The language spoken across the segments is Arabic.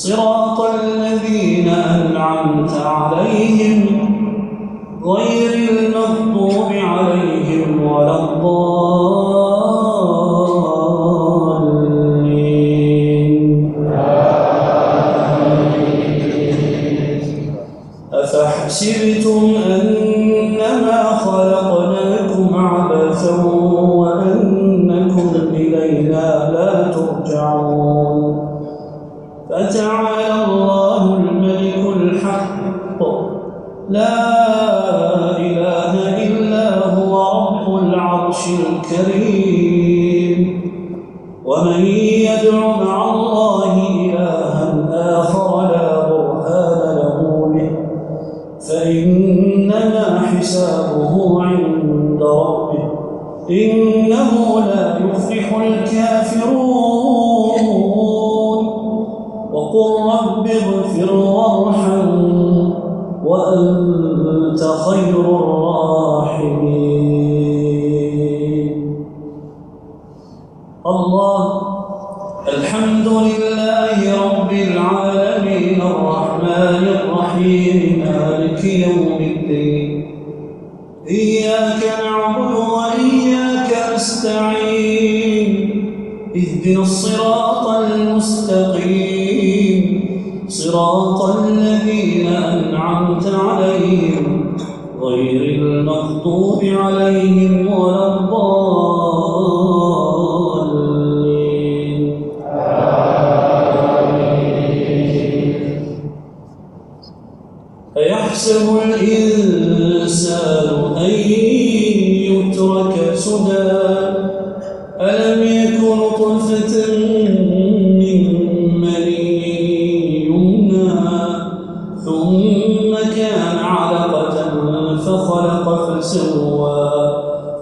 صراط الذين أنعمت عليهم غير المغضوب عليهم ولا الضالين. أفحسبتم أنما خلقناكم عبثا وأنكم إلينا لا ترجعون. فتعالى الله الملك الحق. لا إله إلا هو رب العرش الكريم. ومن يدع مع الله إلها آخر لا برهان له به. فإنما حسابه عند ربه. إنه لا رب اغفر وارحم وأنت خير الراحمين. الله الحمد لله رب العالمين الرحمن الرحيم مالك يوم الدين. إياك نعبد وإياك نستعين اهدنا الصراط المستقيم. صراط الذين أنعمت عليهم غير المغضوب عليهم ولا الضالين. أيحسب الإنسان أن يترك سدى؟ ألم يكن طفة ثم كان علقة فخلق فسوى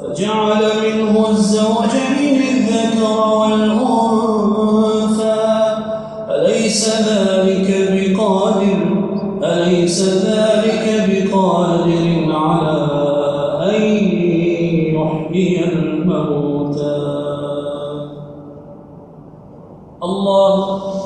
فجعل منه الزوجين الذكر والأنثى. أليس ذلك بقادر؟ أليس ذلك بقادر على أن يحيي الموتى؟ الله